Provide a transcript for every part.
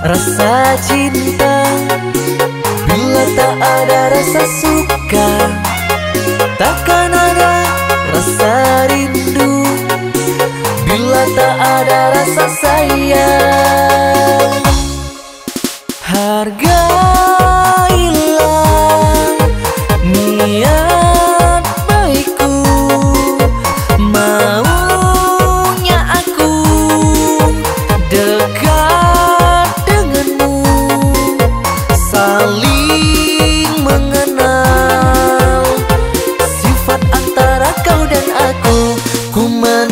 Rasa cinta Bila tak ada rasa suka Takkan ada rasa rindu. Bila tak ada rasa sayang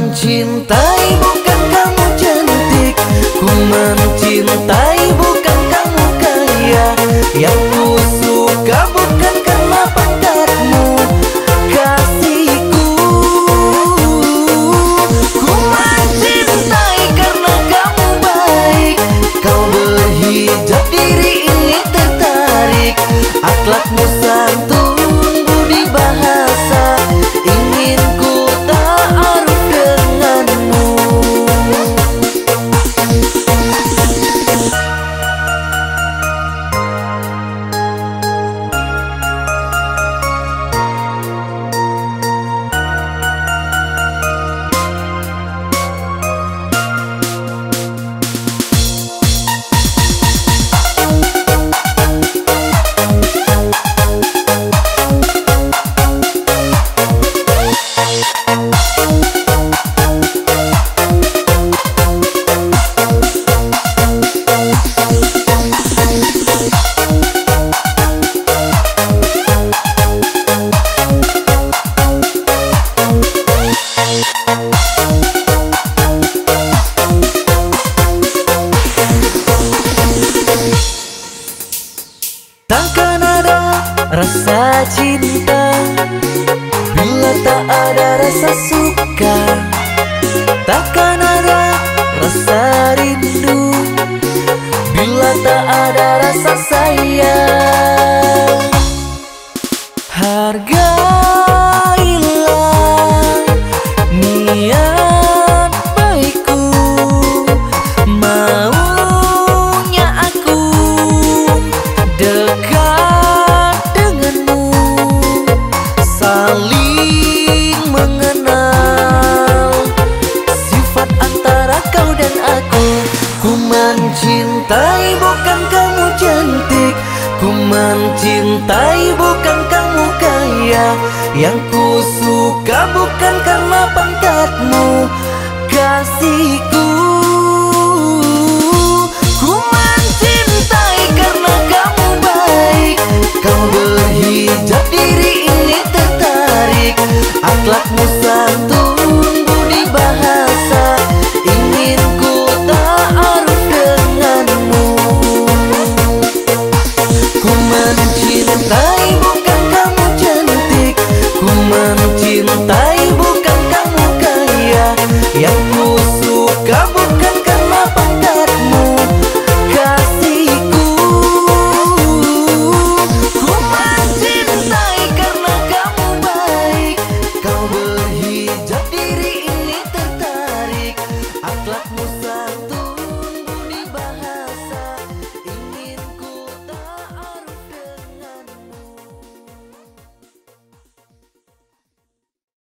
mencintai bukan kamu cantik Ku mencintai bukan kamu kaya. Yang ku rasa cinta Bila tak ada rasa suka Takkan ada rasa rindu. Bila tak ada rasa sayang Hargailah cintai bukan kamu kaya. Yang ku suka bukan kamu